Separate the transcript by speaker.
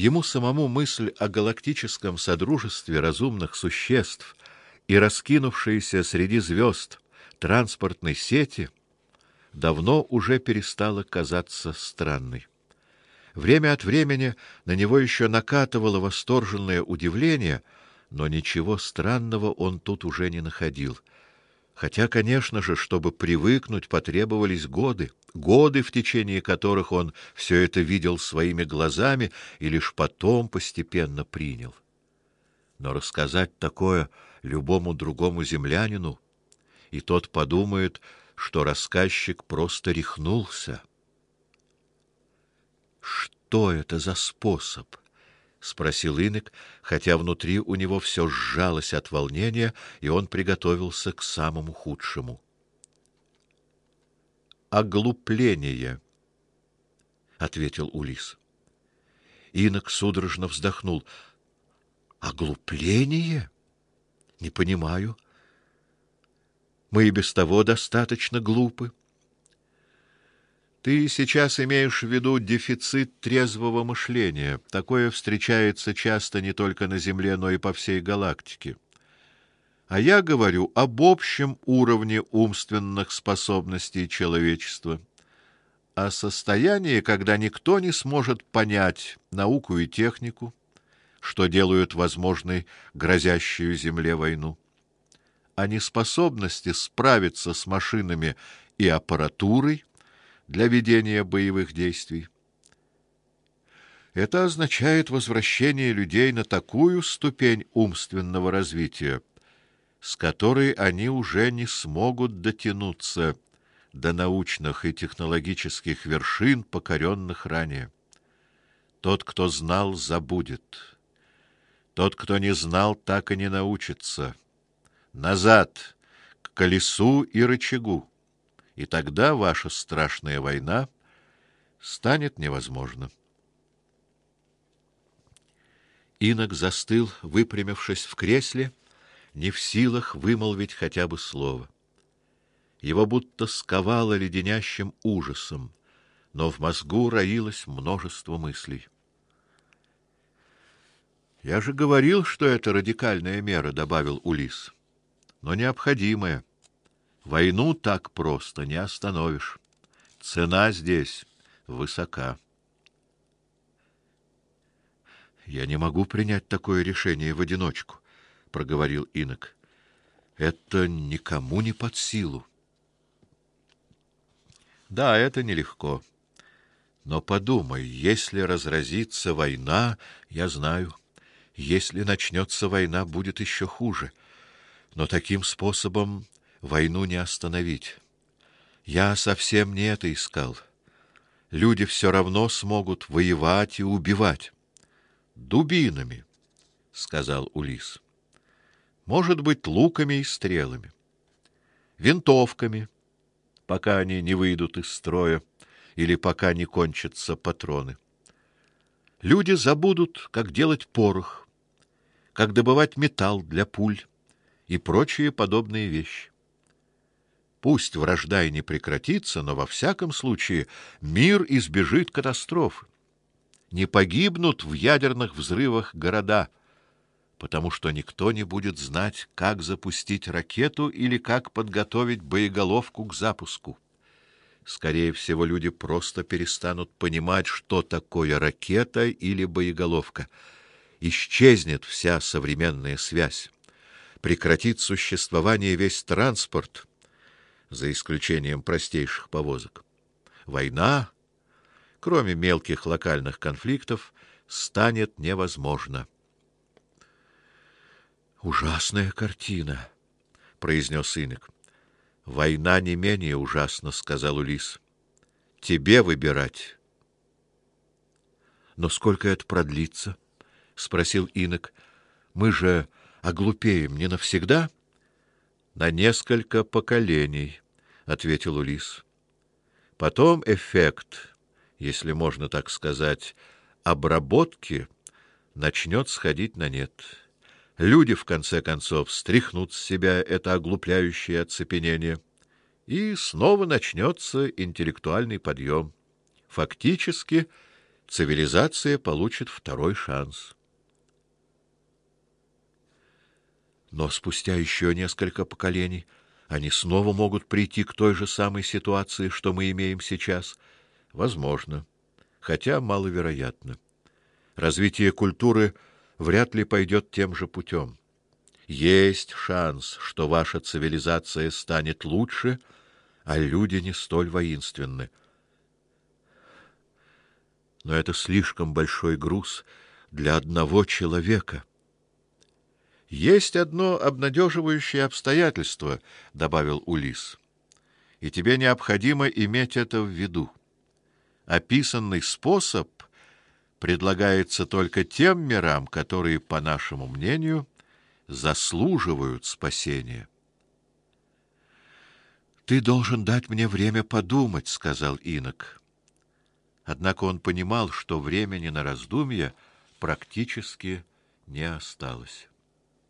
Speaker 1: Ему самому мысль о галактическом содружестве разумных существ и раскинувшейся среди звезд транспортной сети давно уже перестала казаться странной. Время от времени на него еще накатывало восторженное удивление, но ничего странного он тут уже не находил. Хотя, конечно же, чтобы привыкнуть, потребовались годы, годы, в течение которых он все это видел своими глазами и лишь потом постепенно принял. Но рассказать такое любому другому землянину, и тот подумает, что рассказчик просто рехнулся. Что это за способ? Спросил Инек, хотя внутри у него все сжалось от волнения, и он приготовился к самому худшему. Оглупление, ответил Улис. Инок судорожно вздохнул. Оглупление? Не понимаю. Мы и без того достаточно глупы. Ты сейчас имеешь в виду дефицит трезвого мышления. Такое встречается часто не только на Земле, но и по всей галактике. А я говорю об общем уровне умственных способностей человечества, о состоянии, когда никто не сможет понять науку и технику, что делают возможной грозящую Земле войну, о неспособности справиться с машинами и аппаратурой, для ведения боевых действий. Это означает возвращение людей на такую ступень умственного развития, с которой они уже не смогут дотянуться до научных и технологических вершин, покоренных ранее. Тот, кто знал, забудет. Тот, кто не знал, так и не научится. Назад к колесу и рычагу и тогда ваша страшная война станет невозможна. Инок застыл, выпрямившись в кресле, не в силах вымолвить хотя бы слово. Его будто сковало леденящим ужасом, но в мозгу роилось множество мыслей. Я же говорил, что это радикальная мера, добавил Улис. Но необходимая. Войну так просто не остановишь. Цена здесь высока. Я не могу принять такое решение в одиночку, проговорил Инок. Это никому не под силу. Да, это нелегко. Но подумай, если разразится война, я знаю, если начнется война, будет еще хуже. Но таким способом Войну не остановить. Я совсем не это искал. Люди все равно смогут воевать и убивать дубинами, сказал Улис. Может быть, луками и стрелами, винтовками, пока они не выйдут из строя или пока не кончатся патроны. Люди забудут, как делать порох, как добывать металл для пуль и прочие подобные вещи. Пусть вражда и не прекратится, но во всяком случае мир избежит катастрофы. Не погибнут в ядерных взрывах города, потому что никто не будет знать, как запустить ракету или как подготовить боеголовку к запуску. Скорее всего, люди просто перестанут понимать, что такое ракета или боеголовка. Исчезнет вся современная связь. Прекратит существование весь транспорт за исключением простейших повозок. Война, кроме мелких локальных конфликтов, станет невозможна. Ужасная картина, произнес Инок. Война не менее ужасна, сказал Улис. Тебе выбирать. Но сколько это продлится? спросил Инок. Мы же оглупеем не навсегда на несколько поколений, ответил Улис. Потом эффект, если можно так сказать, обработки начнет сходить на нет. Люди в конце концов стряхнут с себя это оглупляющее оцепенение, и снова начнется интеллектуальный подъем. Фактически цивилизация получит второй шанс. Но спустя еще несколько поколений они снова могут прийти к той же самой ситуации, что мы имеем сейчас. Возможно, хотя маловероятно. Развитие культуры вряд ли пойдет тем же путем. Есть шанс, что ваша цивилизация станет лучше, а люди не столь воинственны. Но это слишком большой груз для одного человека. Есть одно обнадеживающее обстоятельство, добавил Улис. И тебе необходимо иметь это в виду. Описанный способ предлагается только тем мирам, которые, по нашему мнению, заслуживают спасения. Ты должен дать мне время подумать, сказал Инок. Однако он понимал, что времени на раздумья практически не осталось.